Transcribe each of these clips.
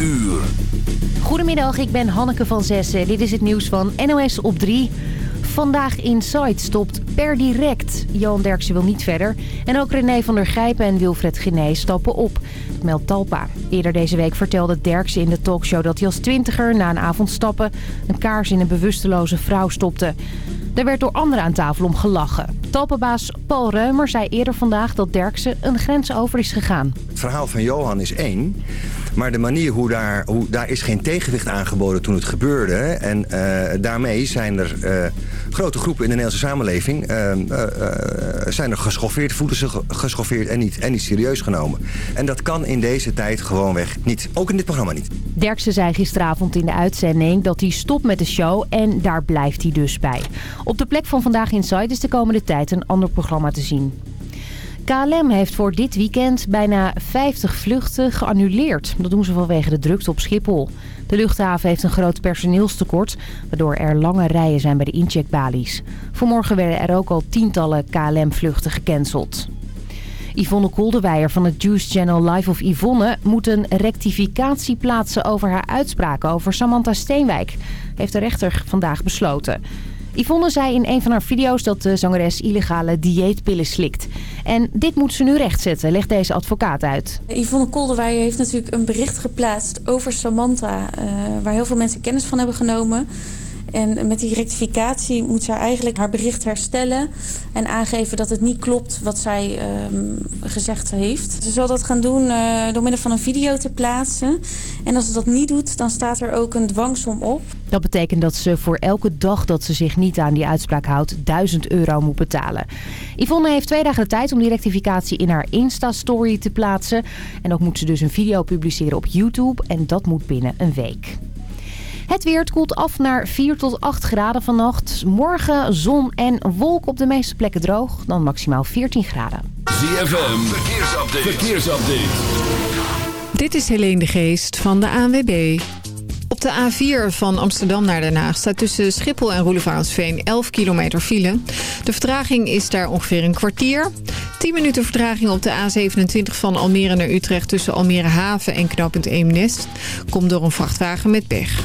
uur. Goedemiddag, ik ben Hanneke van Zessen. Dit is het nieuws van NOS op 3. Vandaag Inside stopt per direct. Johan Derksen wil niet verder. En ook René van der Gijpen en Wilfred Gené stappen op. Dat meldt Talpa. Eerder deze week vertelde Derksen in de talkshow dat hij als twintiger na een avond stappen... een kaars in een bewusteloze vrouw stopte. Er werd door anderen aan tafel om gelachen. Talpenbaas Paul Reumer zei eerder vandaag dat Derksen een grens over is gegaan. Het verhaal van Johan is één. Maar de manier hoe daar, hoe, daar is geen tegenwicht aangeboden toen het gebeurde. En uh, daarmee zijn er uh, grote groepen in de Nederlandse samenleving... Uh, zijn er geschoffeerd, voelen zich geschoffeerd en niet, en niet serieus genomen. En dat kan in deze tijd gewoonweg niet. Ook in dit programma niet. Derksen zei gisteravond in de uitzending dat hij stopt met de show... en daar blijft hij dus bij. Op de plek van Vandaag Inside is de komende tijd een ander programma te zien. KLM heeft voor dit weekend bijna 50 vluchten geannuleerd. Dat doen ze vanwege de drukte op Schiphol. De luchthaven heeft een groot personeelstekort, waardoor er lange rijen zijn bij de incheckbalies. Vanmorgen werden er ook al tientallen KLM-vluchten gecanceld. Yvonne Kolderweijer van het Juice Channel Live of Yvonne moet een rectificatie plaatsen over haar uitspraken over Samantha Steenwijk, heeft de rechter vandaag besloten. Yvonne zei in een van haar video's dat de zangeres illegale dieetpillen slikt. En dit moet ze nu rechtzetten, legt deze advocaat uit. Yvonne Kolderweijer heeft natuurlijk een bericht geplaatst over Samantha... Uh, waar heel veel mensen kennis van hebben genomen... En met die rectificatie moet zij eigenlijk haar bericht herstellen... en aangeven dat het niet klopt wat zij um, gezegd heeft. Ze zal dat gaan doen uh, door middel van een video te plaatsen. En als ze dat niet doet, dan staat er ook een dwangsom op. Dat betekent dat ze voor elke dag dat ze zich niet aan die uitspraak houdt... 1000 euro moet betalen. Yvonne heeft twee dagen de tijd om die rectificatie in haar Insta-story te plaatsen. En ook moet ze dus een video publiceren op YouTube. En dat moet binnen een week. Het weer het koelt af naar 4 tot 8 graden vannacht. Morgen zon en wolk op de meeste plekken droog. Dan maximaal 14 graden. ZFM, verkeersupdate. verkeersupdate. Dit is Helene de Geest van de ANWB. Op de A4 van Amsterdam naar Den Haag staat tussen Schiphol en Roelevarensveen 11 kilometer file. De vertraging is daar ongeveer een kwartier. 10 minuten vertraging op de A27 van Almere naar Utrecht tussen Almere Haven en knooppunt Eemnest. Komt door een vrachtwagen met pech.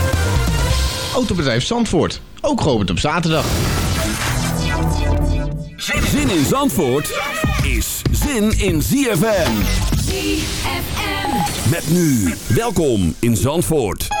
Autobedrijf Zandvoort. Ook geopend op zaterdag. Zin in Zandvoort is zin in ZFM. ZFM. Met nu. Welkom in Zandvoort.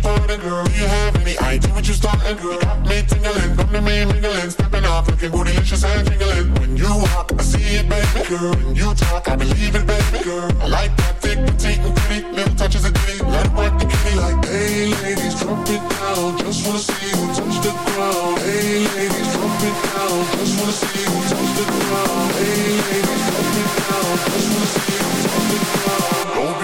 pardon, girl. Do you have any idea what you're starting, girl? Got me tingling, come to me mingling, stepping off, looking bootylicious and jingling. When you walk, I see it, baby girl. When you talk, I believe it, baby girl. I like that thick, petite, and pretty, little touches of ditty. Let it work the kitty like, hey ladies, drop it down. Just wanna see you touch the ground. Hey ladies, drop it down. Just wanna see you touch the ground. Hey ladies,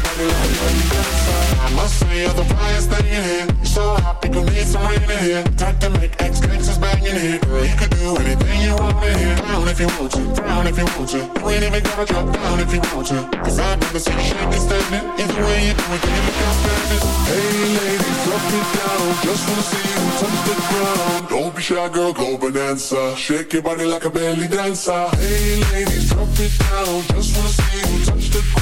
I must say you're the flyest thing in here. So hot, people need some rain in here. Time to make X gangsters bang in here. Girl, you could do anything you want in here. Down if you want to, down if you want to. You ain't even gotta drop down if you want to. Cause I'd rather see you shaking standing. Either way you do it, can you standing? Hey ladies, drop it down. Just wanna see you touch the ground. Don't be shy, girl, go bonanza. Shake your body like a belly dancer. Hey ladies, drop it down. Just wanna see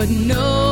but no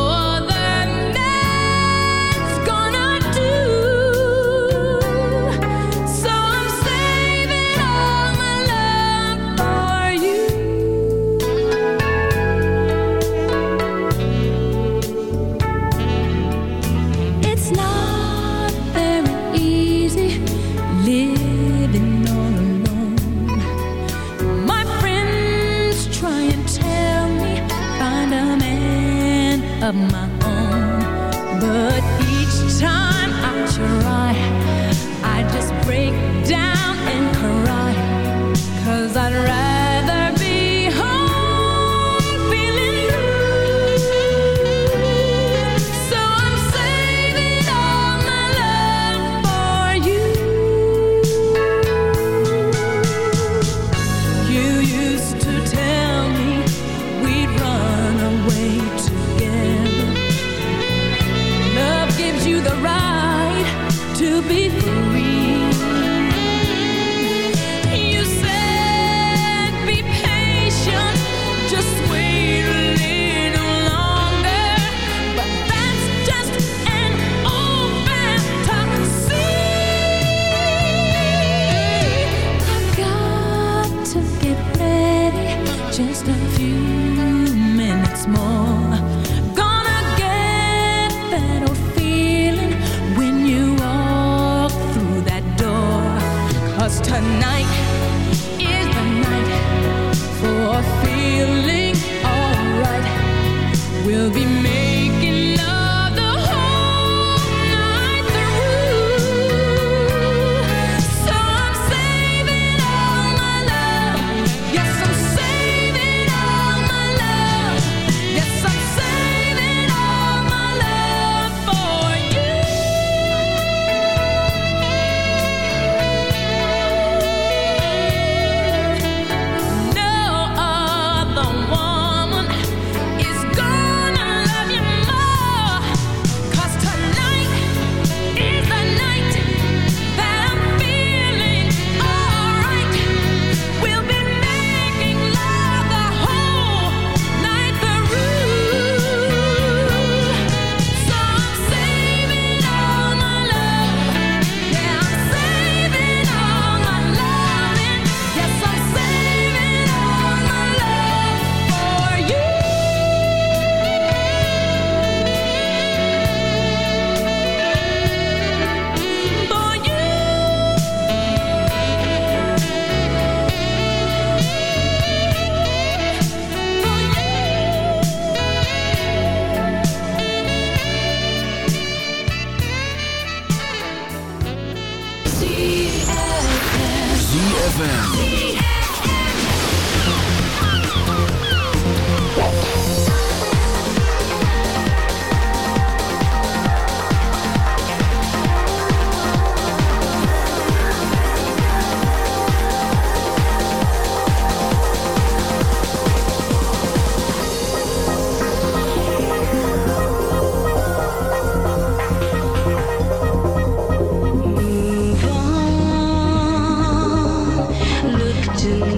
to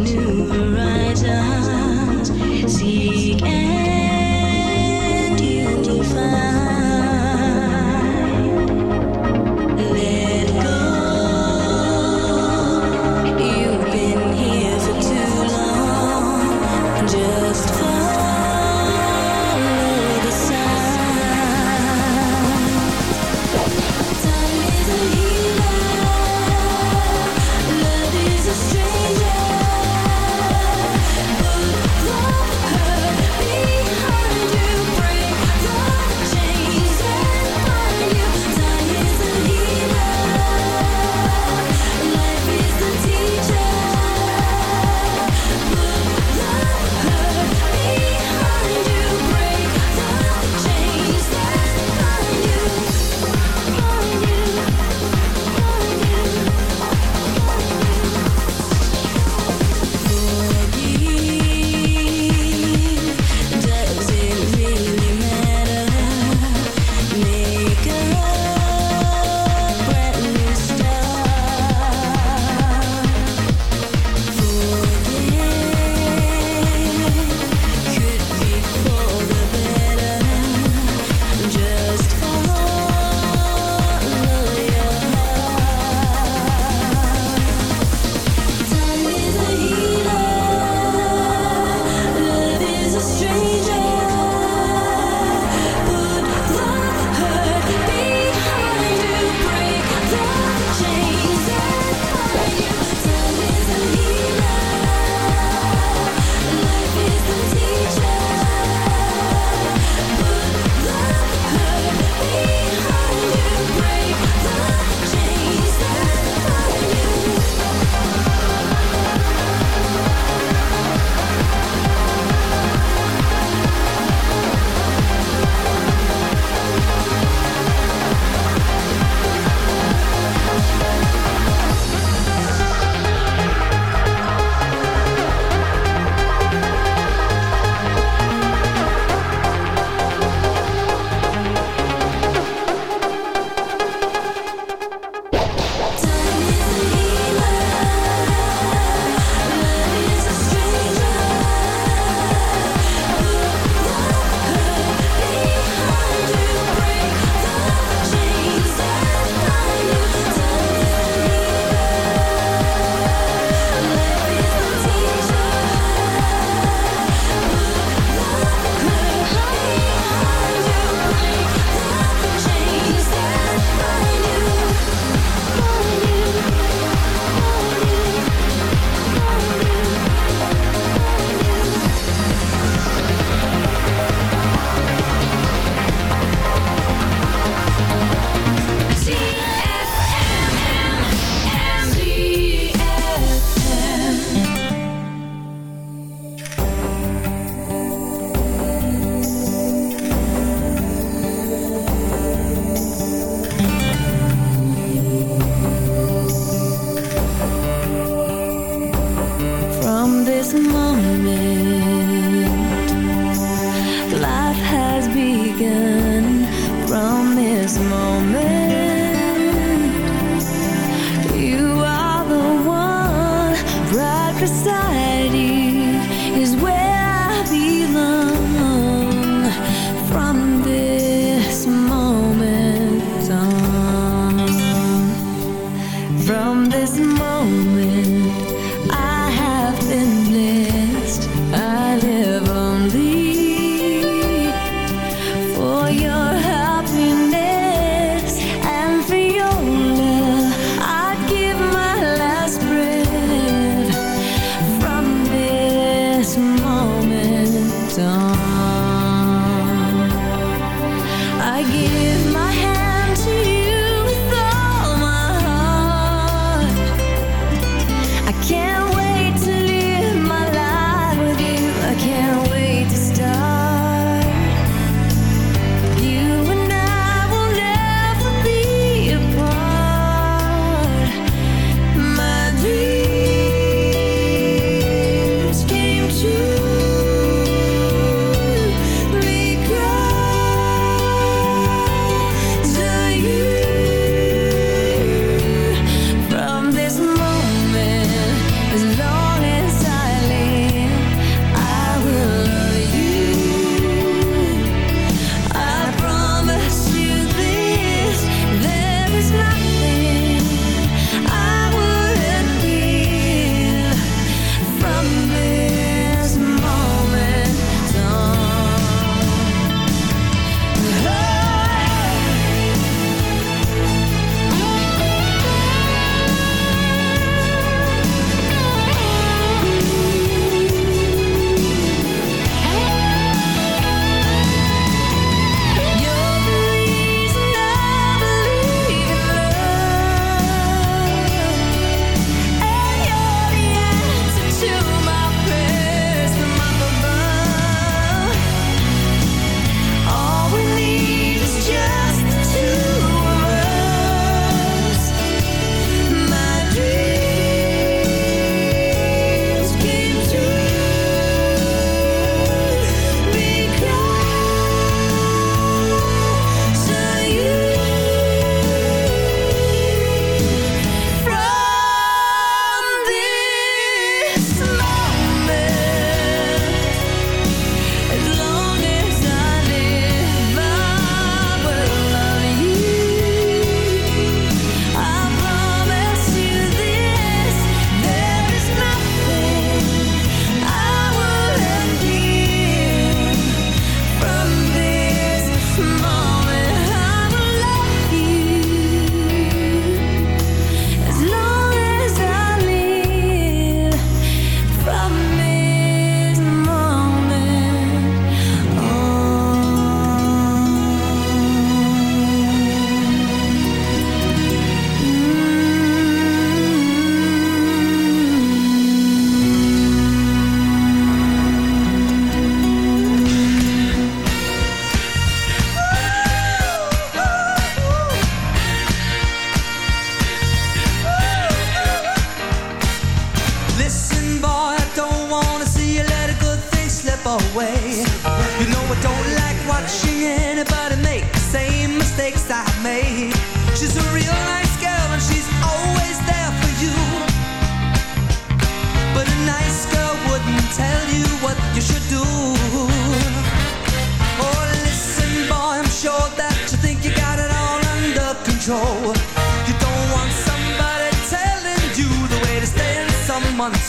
is where I belong. From this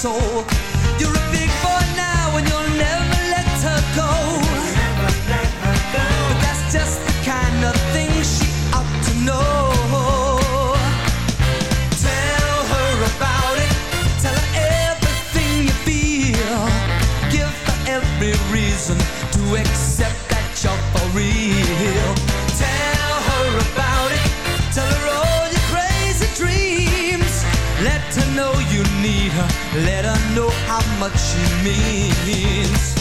soul. much she means.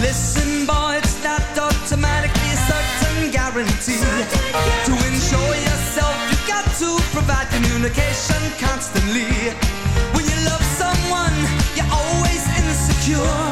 Listen, boy, it's not automatically certain guarantee. To ensure yourself, you've got to provide communication constantly. When you love someone, you're always insecure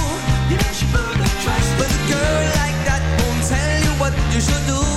to do.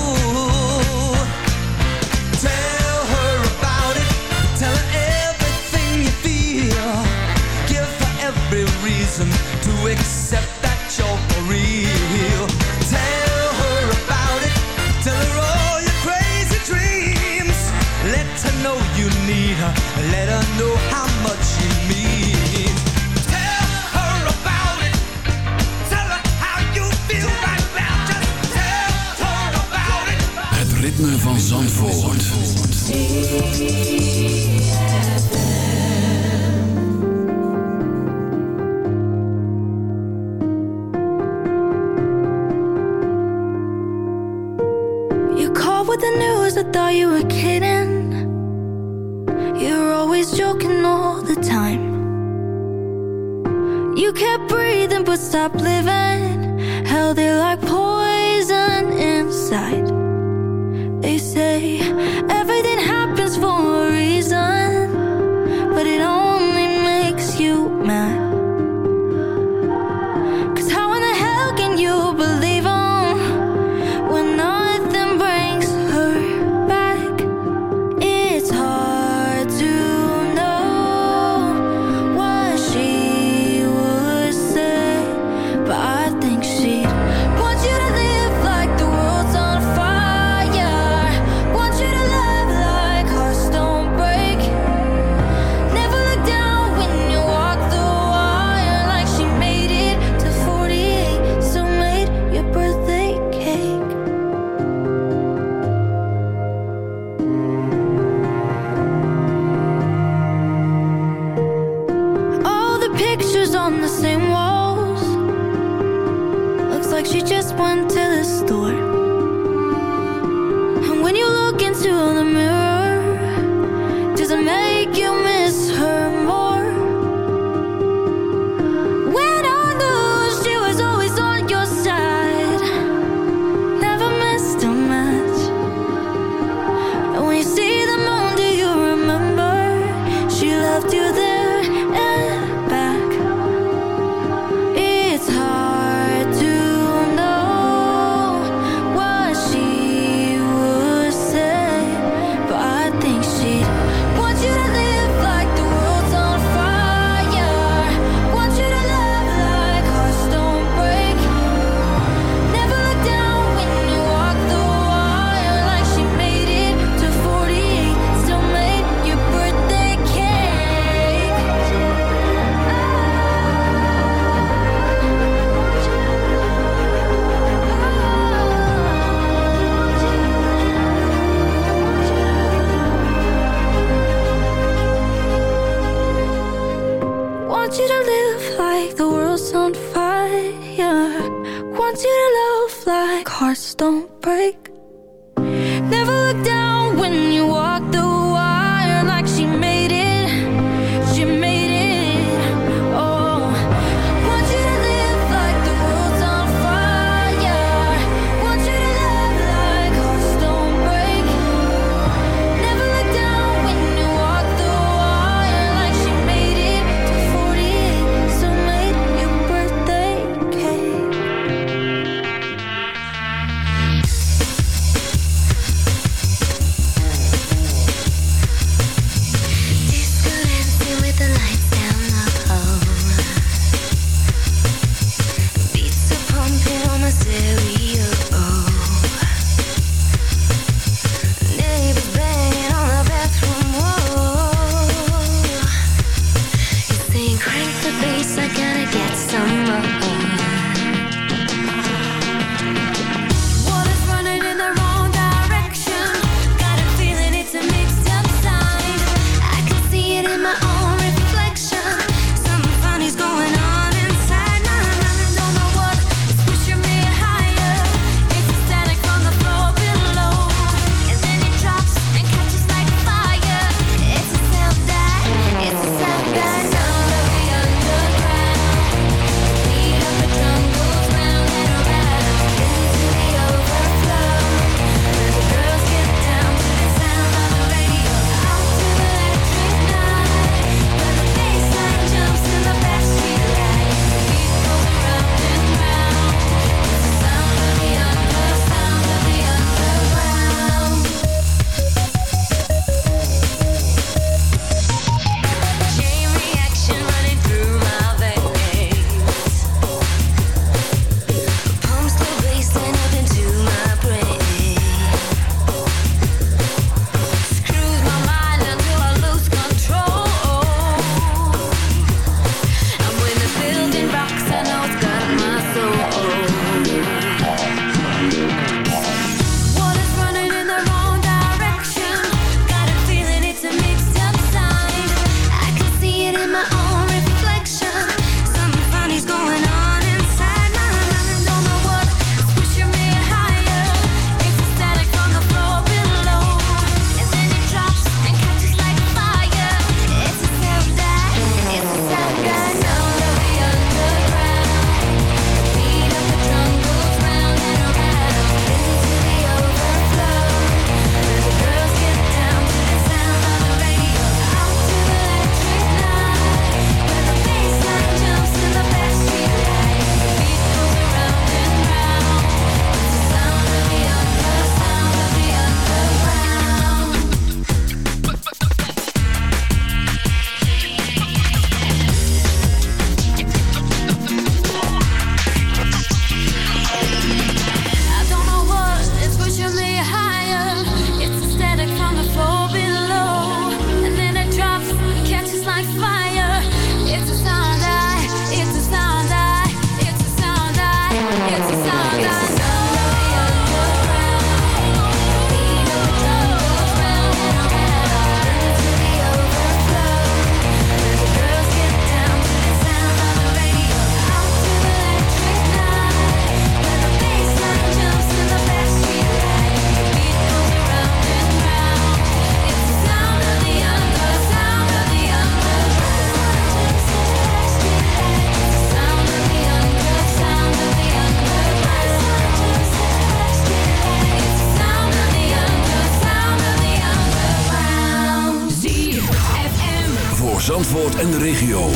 En de regio.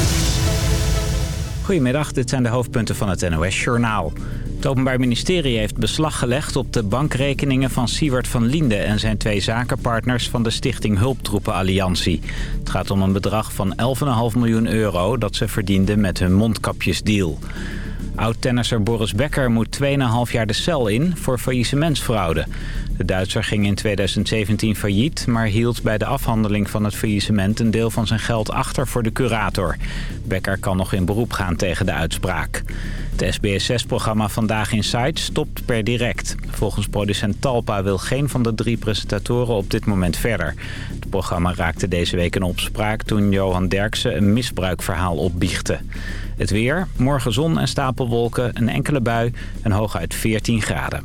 Goedemiddag, dit zijn de hoofdpunten van het NOS-journaal. Het Openbaar Ministerie heeft beslag gelegd op de bankrekeningen van Siewert van Linde... en zijn twee zakenpartners van de Stichting Hulptroepen Alliantie. Het gaat om een bedrag van 11,5 miljoen euro dat ze verdienden met hun mondkapjesdeal. Oud-tennisser Boris Becker moet 2,5 jaar de cel in voor faillissementsfraude. De Duitser ging in 2017 failliet, maar hield bij de afhandeling van het faillissement een deel van zijn geld achter voor de curator. Becker kan nog in beroep gaan tegen de uitspraak. Het SBS6-programma Vandaag Insight stopt per direct. Volgens producent Talpa wil geen van de drie presentatoren op dit moment verder. Het programma raakte deze week een opspraak toen Johan Derksen een misbruikverhaal opbiechte. Het weer, morgen zon en stapelwolken, een enkele bui en hooguit 14 graden.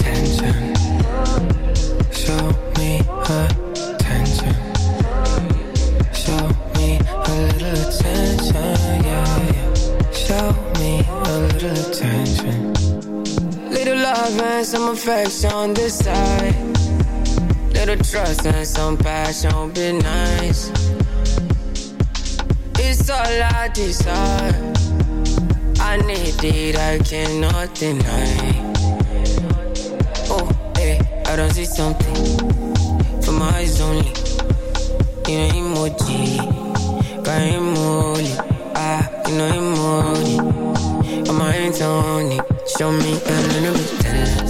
attention. Show me attention. Show me a little attention. Show me a little attention. Little love and some affection this side. Little trust and some passion, be nice. It's all I desire. I need it, I cannot deny. I don't see something for my eyes only. You know emoji, got emoji. Ah, you know emoji. On my hands on it, show me a little bit tender.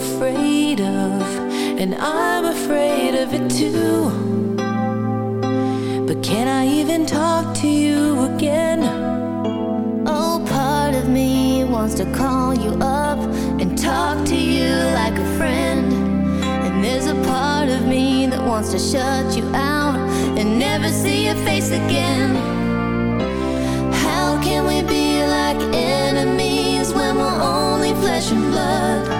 Afraid of, and I'm afraid of it too. But can I even talk to you again? Oh, part of me wants to call you up and talk to you like a friend. And there's a part of me that wants to shut you out and never see your face again. How can we be like enemies when we're only flesh and blood?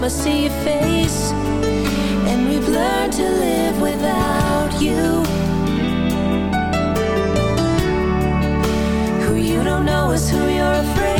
Time I see your face. And we've learned to live without you. Who you don't know is who you're afraid